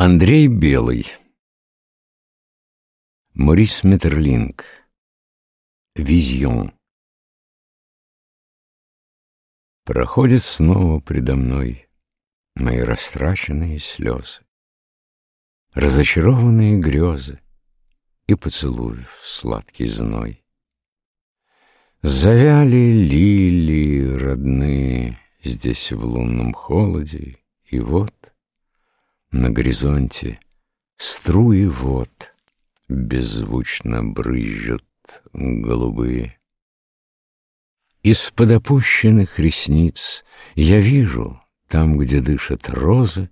Андрей Белый. Морис Метерлинг. Визион. Проходят снова предо мной Мои растраченные слезы, Разочарованные грезы И поцелуев сладкий зной. Завяли лилии родные Здесь в лунном холоде, И вот на горизонте струи вод Беззвучно брызжут голубые. Из-под опущенных ресниц Я вижу, там, где дышат розы,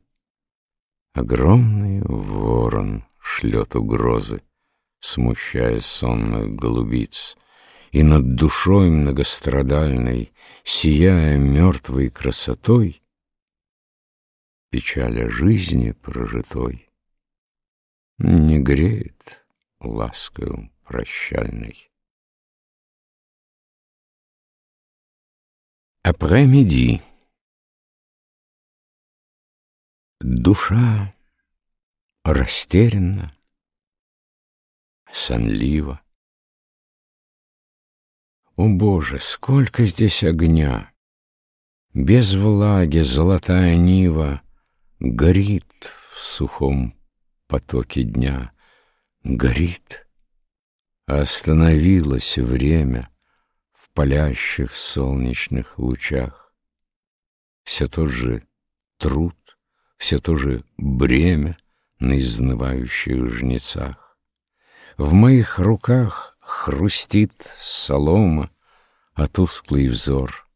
Огромный ворон шлет угрозы, Смущая сонных голубиц, И над душой многострадальной, Сияя мертвой красотой, печаль жизни прожитой Не греет ласкою прощальной. Après-midi Душа растерянна, сонлива. О, Боже, сколько здесь огня! Без влаги золотая нива Горит в сухом потоке дня, горит. Остановилось время в палящих солнечных лучах. Все тот же труд, все то же бремя на изнывающих жнецах. В моих руках хрустит солома, а тусклый взор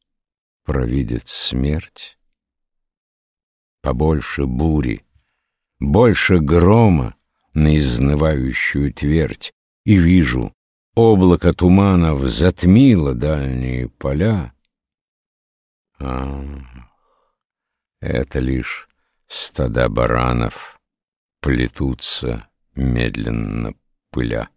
провидит смерть побольше бури, больше грома на изнывающую твердь, и вижу, облако туманов затмило дальние поля. А, это лишь стада баранов плетутся медленно пыля.